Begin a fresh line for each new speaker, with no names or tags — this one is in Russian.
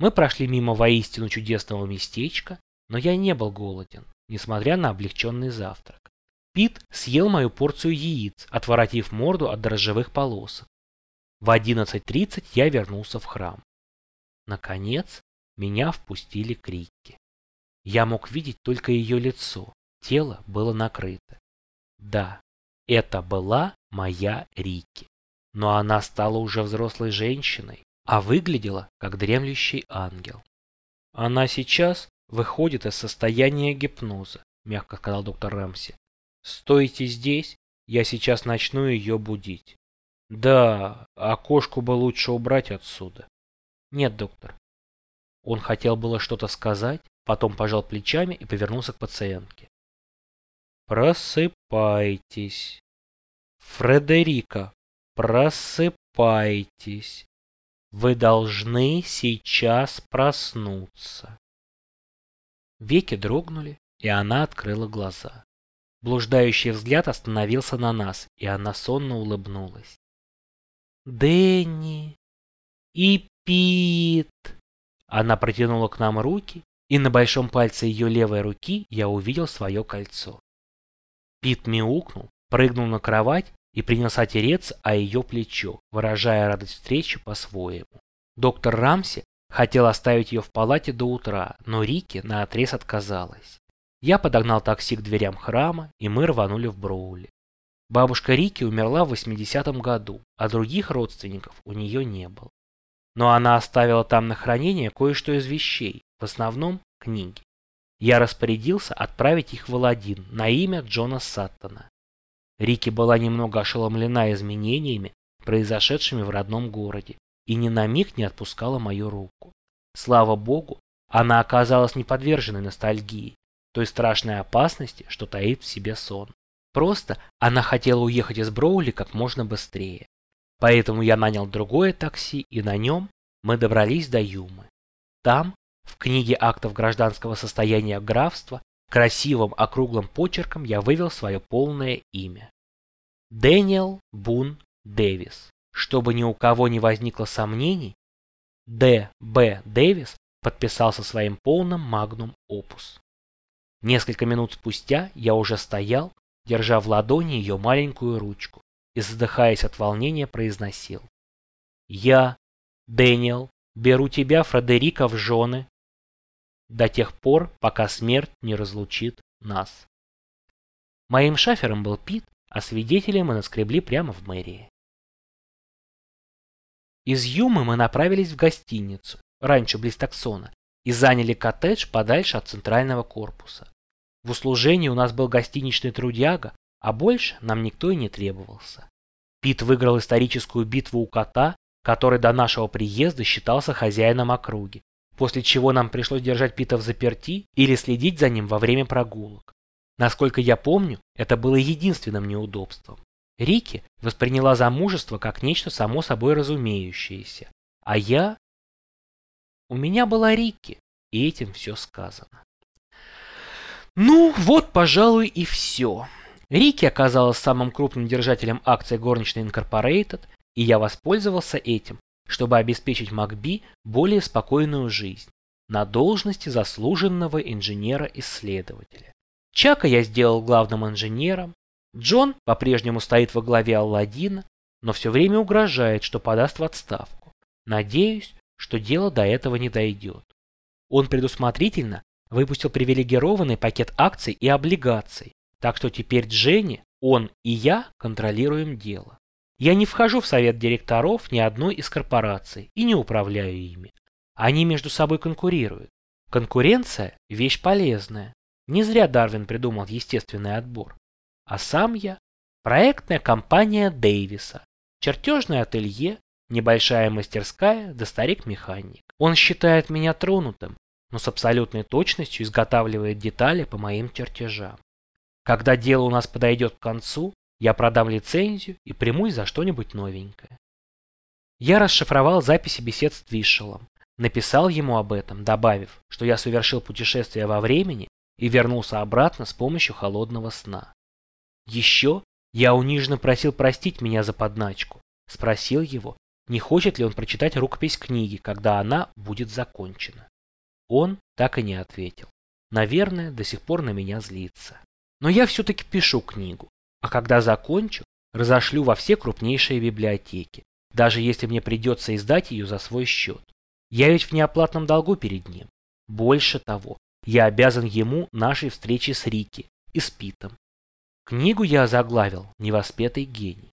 Мы прошли мимо воистину чудесного местечка, но я не был голоден, несмотря на облегченный завтрак. Пит съел мою порцию яиц, отворотив морду от дрожжевых полосок. В 11.30 я вернулся в храм. Наконец, меня впустили к Рикке. Я мог видеть только ее лицо, тело было накрыто. Да, это была моя Рикки. Но она стала уже взрослой женщиной, а выглядела как дремлющий ангел. Она сейчас выходит из состояния гипноза, мягко сказал доктор Рэмси. Стойте здесь, я сейчас начну ее будить. Да, а кошку бы лучше убрать отсюда. Нет, доктор. Он хотел было что-то сказать, потом пожал плечами и повернулся к пациентке. Просыпайтесь. Фредерика, просыпайтесь. Вы должны сейчас проснуться. Веки дрогнули, и она открыла глаза. Блуждающий взгляд остановился на нас, и она сонно улыбнулась. «Дэнни! И Пит!» Она протянула к нам руки, и на большом пальце ее левой руки я увидел свое кольцо. Пит мяукнул, прыгнул на кровать и принялся тереться о ее плечо, выражая радость встречи по-своему. Доктор Рамси хотел оставить ее в палате до утра, но Рики наотрез отказалась. Я подогнал такси к дверям храма, и мы рванули в Броули. Бабушка Рики умерла в 80-м году, а других родственников у нее не было. Но она оставила там на хранение кое-что из вещей, в основном книги. Я распорядился отправить их в Аладдин на имя Джона Саттона. Рики была немного ошеломлена изменениями, произошедшими в родном городе, и ни на миг не отпускала мою руку. Слава богу, она оказалась не подверженной ностальгии, той страшной опасности, что таит в себе сон. Просто она хотела уехать из Броули как можно быстрее. Поэтому я нанял другое такси, и на нем мы добрались до Юмы. Там, в книге актов гражданского состояния графства, Красивым округлым почерком я вывел свое полное имя. Дэниел Бун Дэвис. Чтобы ни у кого не возникло сомнений, Д. Б. Дэвис подписался своим полным магнум опус. Несколько минут спустя я уже стоял, держа в ладони ее маленькую ручку и, задыхаясь от волнения, произносил. «Я, Дэниел, беру тебя, Фредерика, в жены до тех пор, пока смерть не разлучит нас. Моим шафером был Пит, а свидетелей мы наскребли прямо в мэрии. Из Юмы мы направились в гостиницу, раньше близ таксона, и заняли коттедж подальше от центрального корпуса. В услужении у нас был гостиничный трудяга, а больше нам никто и не требовался. Пит выиграл историческую битву у кота, который до нашего приезда считался хозяином округи, после чего нам пришлось держать Пита в заперти или следить за ним во время прогулок. Насколько я помню, это было единственным неудобством. Рики восприняла замужество как нечто само собой разумеющееся, а я... У меня была Рики, и этим все сказано. Ну, вот, пожалуй, и все. Рики оказалась самым крупным держателем акций горничной Incorporated, и я воспользовался этим, чтобы обеспечить Макби более спокойную жизнь на должности заслуженного инженера-исследователя. Чака я сделал главным инженером, Джон по-прежнему стоит во главе Алладина, но все время угрожает, что подаст в отставку. Надеюсь, что дело до этого не дойдет. Он предусмотрительно выпустил привилегированный пакет акций и облигаций, так что теперь Дженни, он и я контролируем дело. Я не вхожу в совет директоров ни одной из корпораций и не управляю ими. Они между собой конкурируют. Конкуренция – вещь полезная. Не зря Дарвин придумал естественный отбор. А сам я – проектная компания Дэвиса, чертежное ателье, небольшая мастерская да старик-механик. Он считает меня тронутым, но с абсолютной точностью изготавливает детали по моим чертежам. Когда дело у нас подойдет к концу, я продам лицензию и примусь за что-нибудь новенькое. Я расшифровал записи бесед с Твишелом, написал ему об этом, добавив, что я совершил путешествие во времени и вернулся обратно с помощью холодного сна. Еще я униженно просил простить меня за подначку, спросил его, не хочет ли он прочитать рукопись книги, когда она будет закончена. Он так и не ответил. Наверное, до сих пор на меня злится. Но я все-таки пишу книгу, а когда закончу, разошлю во все крупнейшие библиотеки, даже если мне придется издать ее за свой счет. Я ведь в неоплатном долгу перед ним. Больше того, я обязан ему нашей встречи с Рики и с Питом. Книгу я озаглавил «Невоспетый гений».